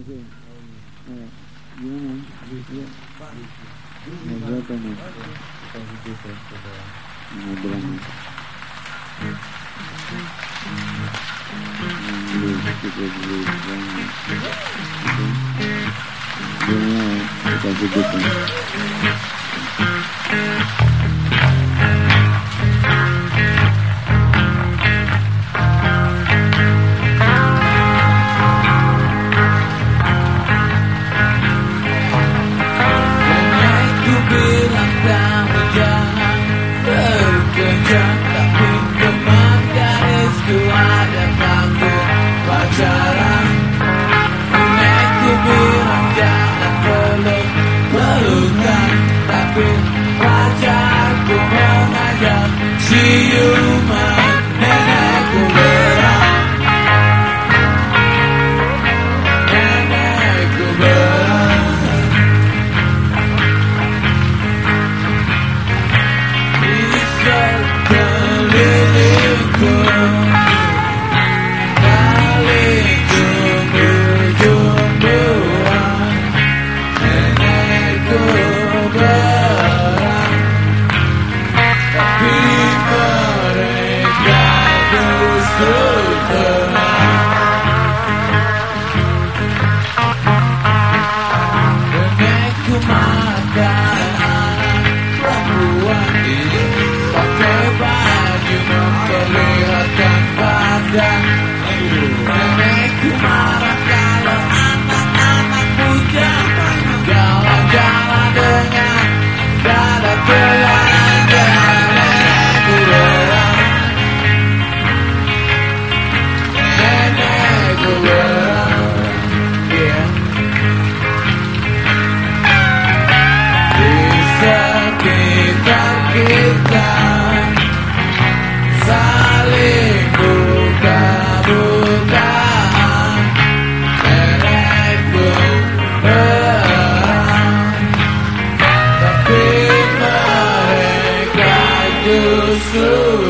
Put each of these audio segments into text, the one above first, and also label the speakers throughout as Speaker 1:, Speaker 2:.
Speaker 1: Oke. Okay. Gimana? Iya. Nah, berapa nih?
Speaker 2: Bukan hijau berapa? Nah, berapa? Kita hidup Thank you. through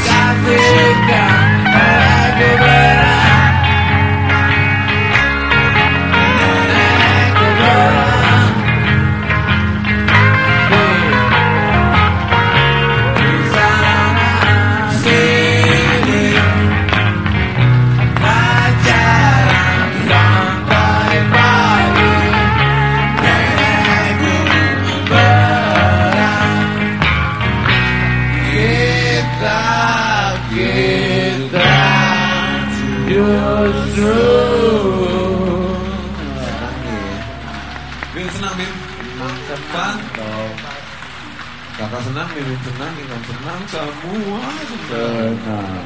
Speaker 2: chega a. kita ya,
Speaker 3: Bim senang Bim Mantap Kakak senang, Bim senang, Bim senang Semua senang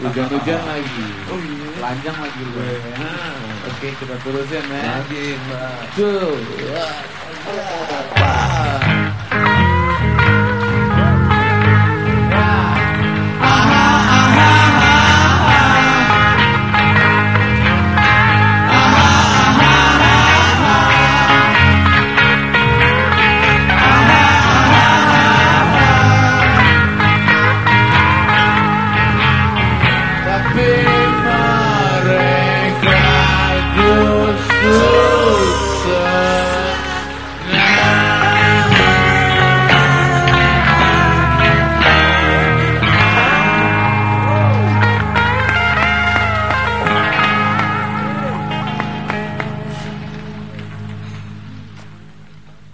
Speaker 1: Hujan-hujan lagi
Speaker 3: Oh iya
Speaker 1: Lanjang lagi Oke kita terusin ya
Speaker 3: Lagi